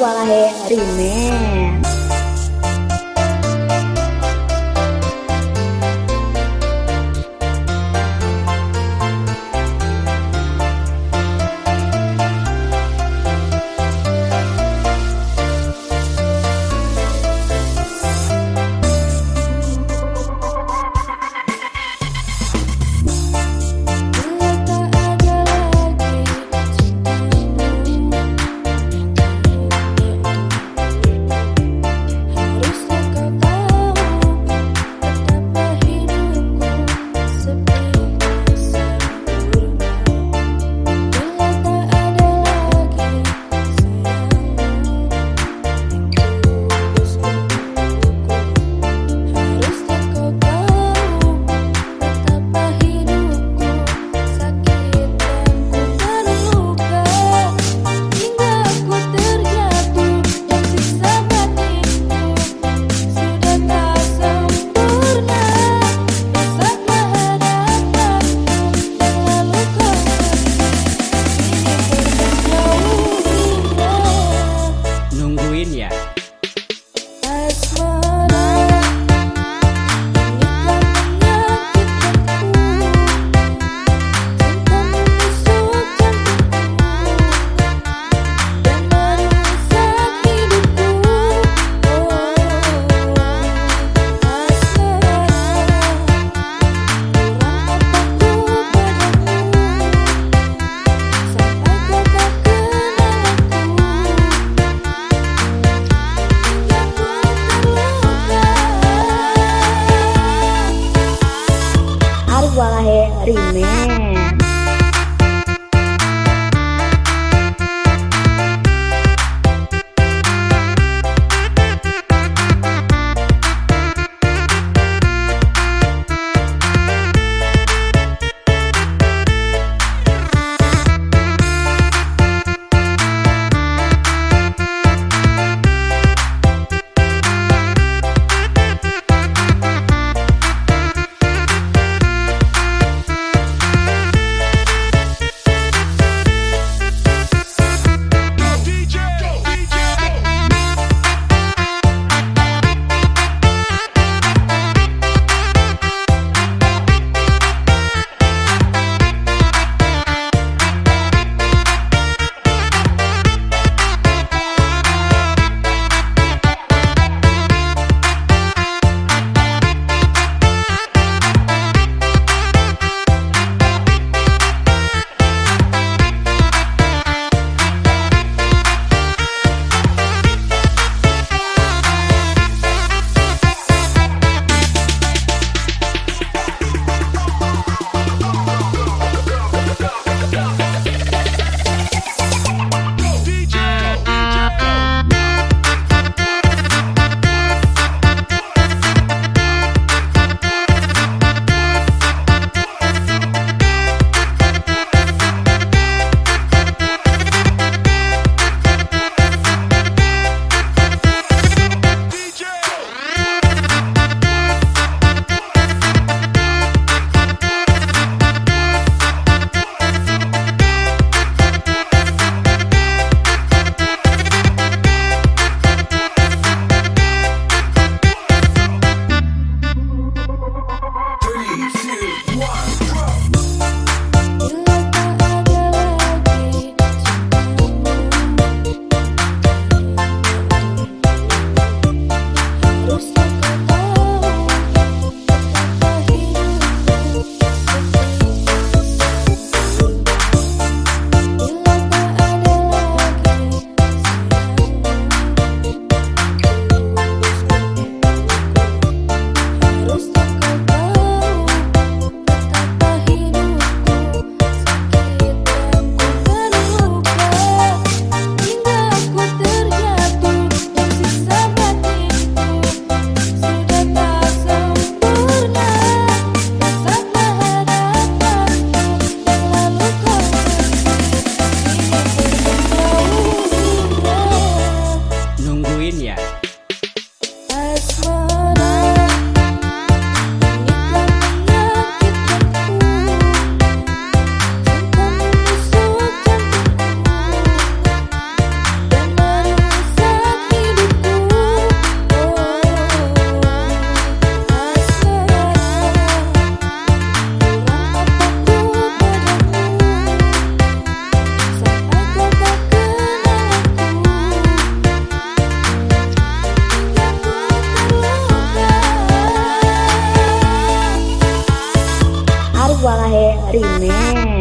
Walahe Remain 里面。वाला है अरे मैं